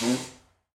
Mm.